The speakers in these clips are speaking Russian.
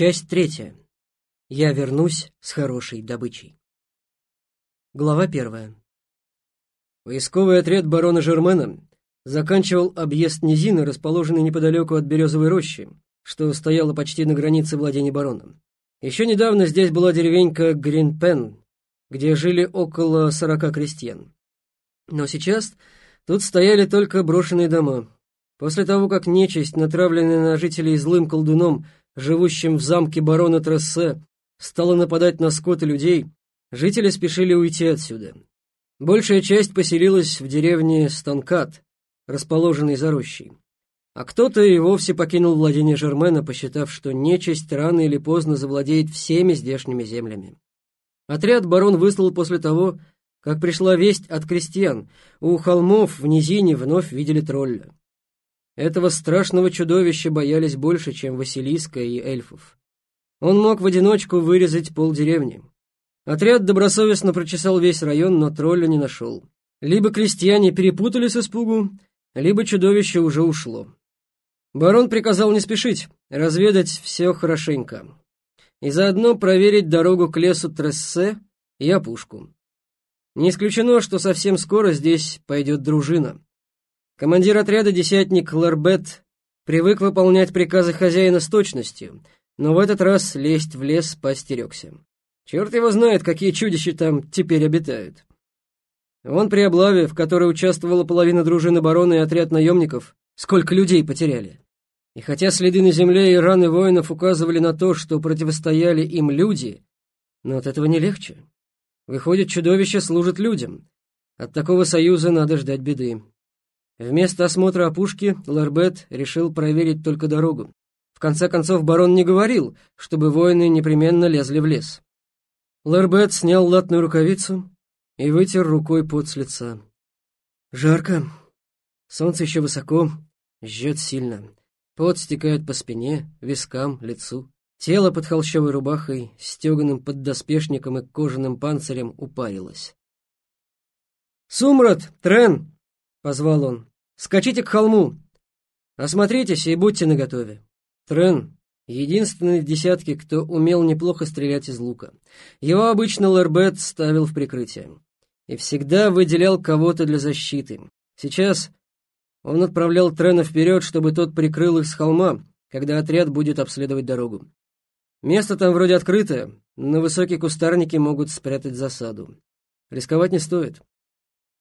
Часть третья. Я вернусь с хорошей добычей. Глава первая. Поисковый отряд барона Жермена заканчивал объезд низины, расположенной неподалеку от Березовой рощи, что стояла почти на границе владения барона. Еще недавно здесь была деревенька Гринпен, где жили около сорока крестьян. Но сейчас тут стояли только брошенные дома. После того, как нечисть, натравленная на жителей злым колдуном, живущим в замке барона Трессе, стала нападать на скот и людей, жители спешили уйти отсюда. Большая часть поселилась в деревне Станкат, расположенной за рощей. А кто-то и вовсе покинул владение Жермена, посчитав, что нечисть рано или поздно завладеет всеми здешними землями. Отряд барон выслал после того, как пришла весть от крестьян. У холмов в низине вновь видели тролля. Этого страшного чудовища боялись больше, чем Василиска и эльфов. Он мог в одиночку вырезать полдеревни. Отряд добросовестно прочесал весь район, но тролля не нашел. Либо крестьяне перепутали с испугу, либо чудовище уже ушло. Барон приказал не спешить, разведать все хорошенько. И заодно проверить дорогу к лесу Трессе и опушку. Не исключено, что совсем скоро здесь пойдет дружина. Командир отряда, десятник Ларбет, привык выполнять приказы хозяина с точностью, но в этот раз лезть в лес постерегся. Черт его знает, какие чудища там теперь обитают. Вон при облаве, в которой участвовала половина дружины барона и отряд наемников, сколько людей потеряли. И хотя следы на земле и раны воинов указывали на то, что противостояли им люди, но от этого не легче. Выходит, чудовище служит людям. От такого союза надо ждать беды. Вместо осмотра опушки Ларбет решил проверить только дорогу. В конце концов, барон не говорил, чтобы воины непременно лезли в лес. Ларбет снял латную рукавицу и вытер рукой пот с лица. Жарко. Солнце еще высоко, жжет сильно. Пот стекает по спине, вискам, лицу. Тело под холщовой рубахой, стеганым поддоспешником и кожаным панцирем упарилось. «Сумрат! Трен!» — позвал он. Скачите к холму! Осмотритесь и будьте наготове. Трен — единственный в десятке, кто умел неплохо стрелять из лука. Его обычно Лербет ставил в прикрытие. И всегда выделял кого-то для защиты. Сейчас он отправлял Трена вперед, чтобы тот прикрыл их с холма, когда отряд будет обследовать дорогу. Место там вроде открытое, но высокие кустарники могут спрятать засаду. Рисковать не стоит.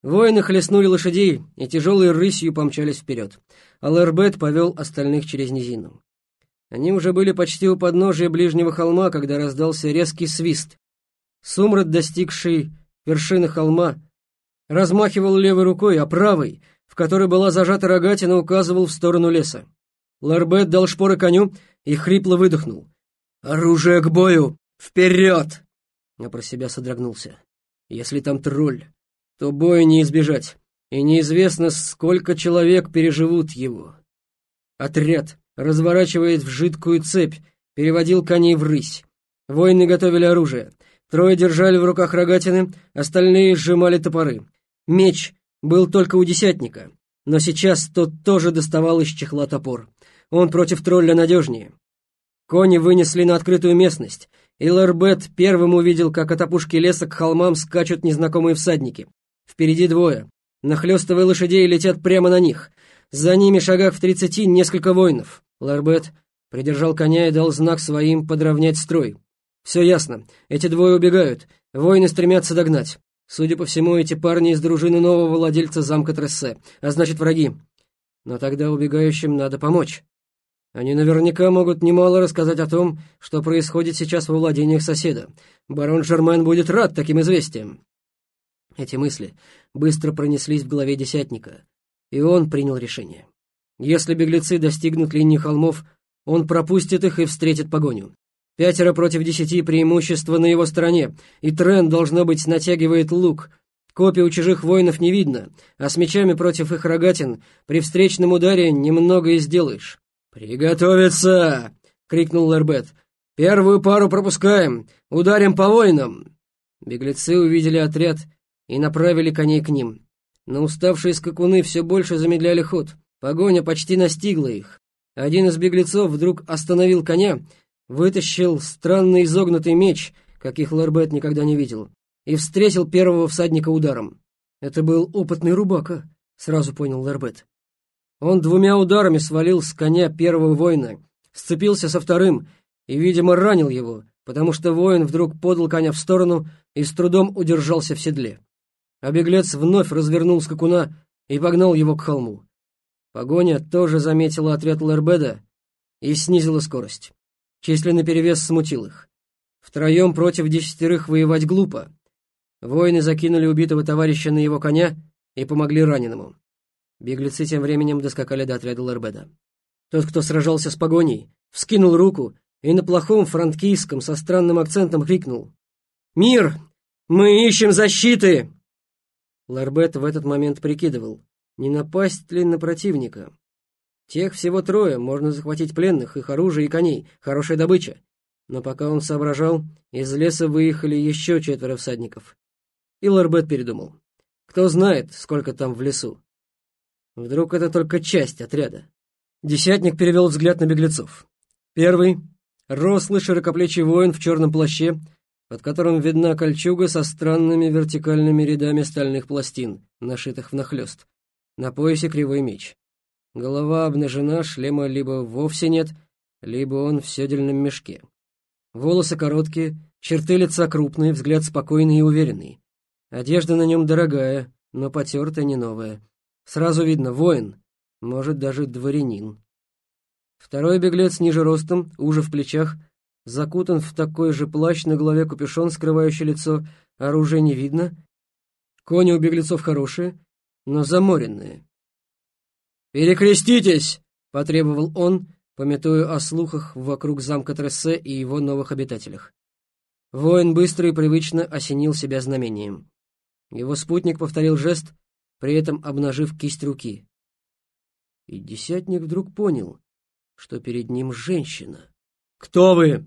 Воины хлестнули лошадей и тяжелой рысью помчались вперед, а Лербет повел остальных через низину. Они уже были почти у подножия ближнего холма, когда раздался резкий свист. Сумрад, достигший вершины холма, размахивал левой рукой, а правой, в которой была зажата рогатина, указывал в сторону леса. Лербет дал шпоры коню и хрипло выдохнул. «Оружие к бою! Вперед!» Я про себя содрогнулся. «Если там тролль, то боя не избежать, и неизвестно, сколько человек переживут его. Отряд разворачивает в жидкую цепь, переводил коней в рысь. Воины готовили оружие. Трое держали в руках рогатины, остальные сжимали топоры. Меч был только у десятника, но сейчас тот тоже доставал из чехла топор. Он против тролля надежнее. Кони вынесли на открытую местность, и Ларбет первым увидел, как от опушки леса к холмам скачут незнакомые всадники. Впереди двое. Нахлёстывая лошадей летят прямо на них. За ними, шагах в тридцати, несколько воинов. Ларбет придержал коня и дал знак своим подровнять строй. Все ясно. Эти двое убегают. Воины стремятся догнать. Судя по всему, эти парни из дружины нового владельца замка Трессе, а значит, враги. Но тогда убегающим надо помочь. Они наверняка могут немало рассказать о том, что происходит сейчас во владениях соседа. Барон Жермен будет рад таким известиям. Эти мысли быстро пронеслись в голове десятника, и он принял решение. Если беглецы достигнут линии холмов, он пропустит их и встретит погоню. Пятеро против десяти преимущество на его стороне, и Трен, должно быть, натягивает лук. Копий у чужих воинов не видно, а с мечами против их рогатин при встречном ударе немного и сделаешь. «Приготовиться!» — крикнул Лербет. «Первую пару пропускаем! Ударим по воинам!» Беглецы увидели отряд и направили коней к ним. Но уставшие скакуны все больше замедляли ход. Погоня почти настигла их. Один из беглецов вдруг остановил коня, вытащил странный изогнутый меч, каких Ларбет никогда не видел, и встретил первого всадника ударом. Это был опытный рубака, сразу понял Ларбет. Он двумя ударами свалил с коня первого воина, сцепился со вторым и, видимо, ранил его, потому что воин вдруг подал коня в сторону и с трудом удержался в седле. А беглец вновь развернул скакуна и погнал его к холму. Погоня тоже заметила отряд Лербеда и снизила скорость. Численный перевес смутил их. Втроем против десятерых воевать глупо. Воины закинули убитого товарища на его коня и помогли раненому. Беглецы тем временем доскакали до отряда Лербеда. Тот, кто сражался с погоней, вскинул руку и на плохом франкийском со странным акцентом крикнул «Мир! Мы ищем защиты!» Ларбет в этот момент прикидывал, не напасть ли на противника. Тех всего трое, можно захватить пленных, их оружие и коней, хорошая добыча. Но пока он соображал, из леса выехали еще четверо всадников. И Ларбет передумал. Кто знает, сколько там в лесу. Вдруг это только часть отряда. Десятник перевел взгляд на беглецов. Первый Рослый широкоплечий воин в черном плаще, под которым видна кольчуга со странными вертикальными рядами стальных пластин, нашитых внахлёст. На поясе кривой меч. Голова обнажена, шлема либо вовсе нет, либо он в седельном мешке. Волосы короткие, черты лица крупные, взгляд спокойный и уверенный. Одежда на нем дорогая, но потертая, не новая. Сразу видно, воин, может, даже дворянин. Второй беглец ниже ростом, уже в плечах, закутан в такой же плащ, на голове капюшон, скрывающий лицо, оружия не видно. Кони у беглецов хорошие, но заморенные. «Перекреститесь!» — потребовал он, пометуя о слухах вокруг замка Трессе и его новых обитателях. Воин быстро и привычно осенил себя знамением. Его спутник повторил жест, при этом обнажив кисть руки. И десятник вдруг понял, что перед ним женщина. «Кто вы?»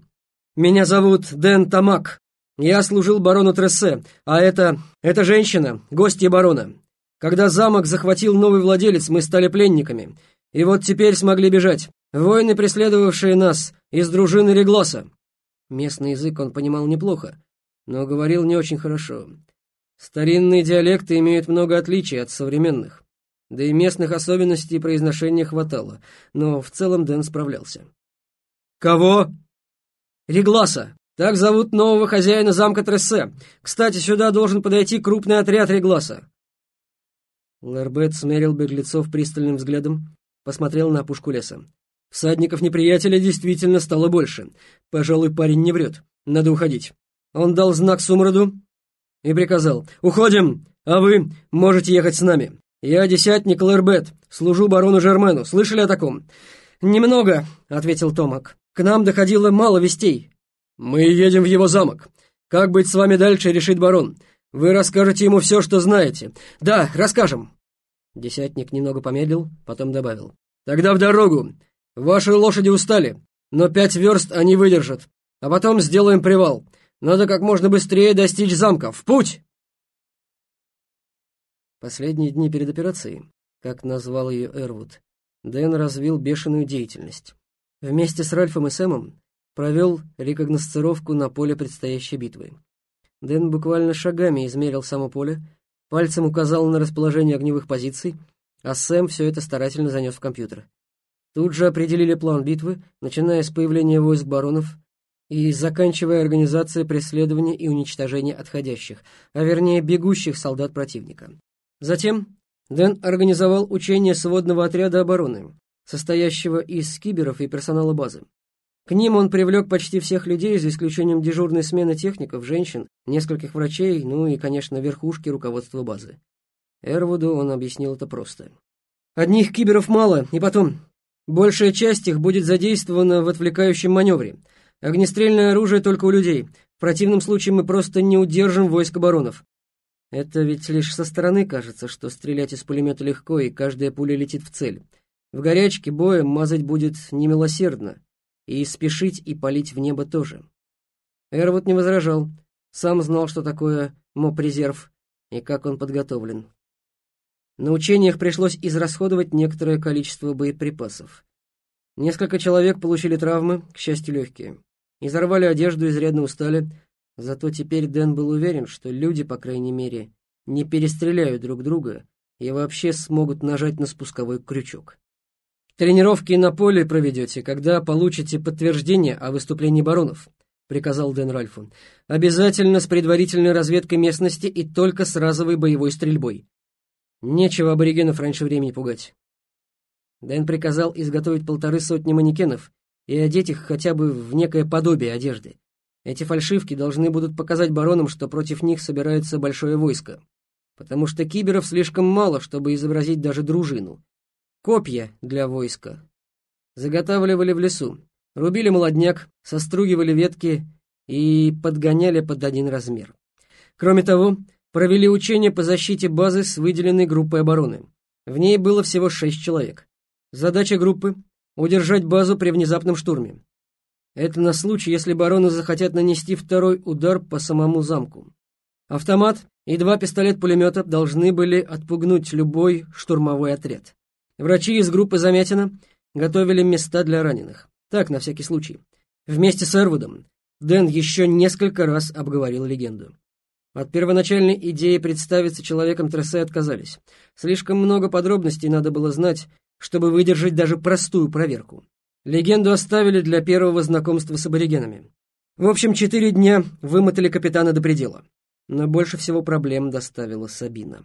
«Меня зовут Дэн Тамак. Я служил барону Трессе, а это... это женщина, гостья барона. Когда замок захватил новый владелец, мы стали пленниками. И вот теперь смогли бежать. Воины, преследовавшие нас, из дружины Реглоса». Местный язык он понимал неплохо, но говорил не очень хорошо. Старинные диалекты имеют много отличий от современных да и местных особенностей произношения хватало, но в целом Дэн справлялся. «Кого?» «Регласа. Так зовут нового хозяина замка Трессе. Кстати, сюда должен подойти крупный отряд Регласа». Ларбет смерил беглецов пристальным взглядом, посмотрел на опушку леса. Всадников неприятеля действительно стало больше. Пожалуй, парень не врет. Надо уходить. Он дал знак Сумраду и приказал «Уходим, а вы можете ехать с нами». «Я десятник Лербет, служу барону Жермену. Слышали о таком?» «Немного», — ответил Томак. «К нам доходило мало вестей». «Мы едем в его замок. Как быть с вами дальше, решит барон. Вы расскажете ему все, что знаете». «Да, расскажем». Десятник немного помедлил, потом добавил. «Тогда в дорогу. Ваши лошади устали, но пять верст они выдержат. А потом сделаем привал. Надо как можно быстрее достичь замка. В путь!» Последние дни перед операцией, как назвал ее Эрвуд, Дэн развил бешеную деятельность. Вместе с Ральфом и Сэмом провел рекогносцировку на поле предстоящей битвы. Дэн буквально шагами измерил само поле, пальцем указал на расположение огневых позиций, а Сэм все это старательно занес в компьютер. Тут же определили план битвы, начиная с появления войск баронов и заканчивая организацией преследования и уничтожения отходящих, а вернее бегущих солдат противника. Затем Дэн организовал учение сводного отряда обороны, состоящего из киберов и персонала базы. К ним он привлек почти всех людей, за исключением дежурной смены техников, женщин, нескольких врачей, ну и, конечно, верхушки руководства базы. Эрвуду он объяснил это просто. «Одних киберов мало, и потом, большая часть их будет задействована в отвлекающем маневре. Огнестрельное оружие только у людей. В противном случае мы просто не удержим войск оборонов. Это ведь лишь со стороны кажется, что стрелять из пулемета легко, и каждая пуля летит в цель. В горячке боя мазать будет немилосердно, и спешить и палить в небо тоже. Эрвуд не возражал, сам знал, что такое МОП-резерв и как он подготовлен. На учениях пришлось израсходовать некоторое количество боеприпасов. Несколько человек получили травмы, к счастью, легкие. изорвали одежду, изрядно устали. Зато теперь Дэн был уверен, что люди, по крайней мере, не перестреляют друг друга и вообще смогут нажать на спусковой крючок. «Тренировки на поле проведете, когда получите подтверждение о выступлении баронов», — приказал Дэн Ральфу. «Обязательно с предварительной разведкой местности и только с разовой боевой стрельбой. Нечего аборигенов раньше времени пугать». Дэн приказал изготовить полторы сотни манекенов и одеть их хотя бы в некое подобие одежды. Эти фальшивки должны будут показать баронам, что против них собирается большое войско, потому что киберов слишком мало, чтобы изобразить даже дружину. Копья для войска. Заготавливали в лесу, рубили молодняк, состругивали ветки и подгоняли под один размер. Кроме того, провели учения по защите базы с выделенной группой обороны. В ней было всего шесть человек. Задача группы — удержать базу при внезапном штурме. Это на случай, если бароны захотят нанести второй удар по самому замку. Автомат и два пистолет-пулемета должны были отпугнуть любой штурмовой отряд. Врачи из группы Замятина готовили места для раненых. Так, на всякий случай. Вместе с Эрвудом Дэн еще несколько раз обговорил легенду. От первоначальной идеи представиться человеком трассы отказались. Слишком много подробностей надо было знать, чтобы выдержать даже простую проверку. Легенду оставили для первого знакомства с аборигенами. В общем, четыре дня вымотали капитана до предела. Но больше всего проблем доставила Сабина.